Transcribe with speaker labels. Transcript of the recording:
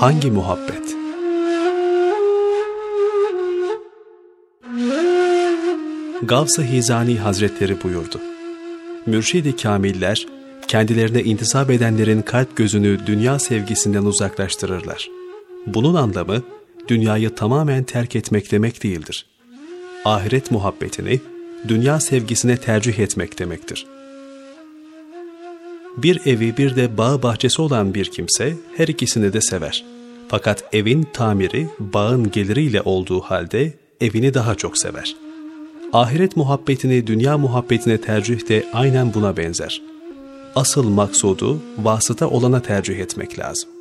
Speaker 1: hangi muhabbet? Gavs-ı Hizani Hazretleri buyurdu. Mürşid-i Kamiller, kendilerine intisap edenlerin kalp gözünü dünya sevgisinden uzaklaştırırlar. Bunun anlamı, dünyayı tamamen terk etmek demek değildir. Ahiret muhabbetini, dünya sevgisine tercih etmek demektir. Bir evi bir de bağ bahçesi olan bir kimse her ikisini de sever. Fakat evin tamiri bağın geliriyle olduğu halde evini daha çok sever. Ahiret muhabbetini dünya muhabbetine tercih de aynen buna benzer. Asıl maksudu vasıta olana tercih etmek lazım.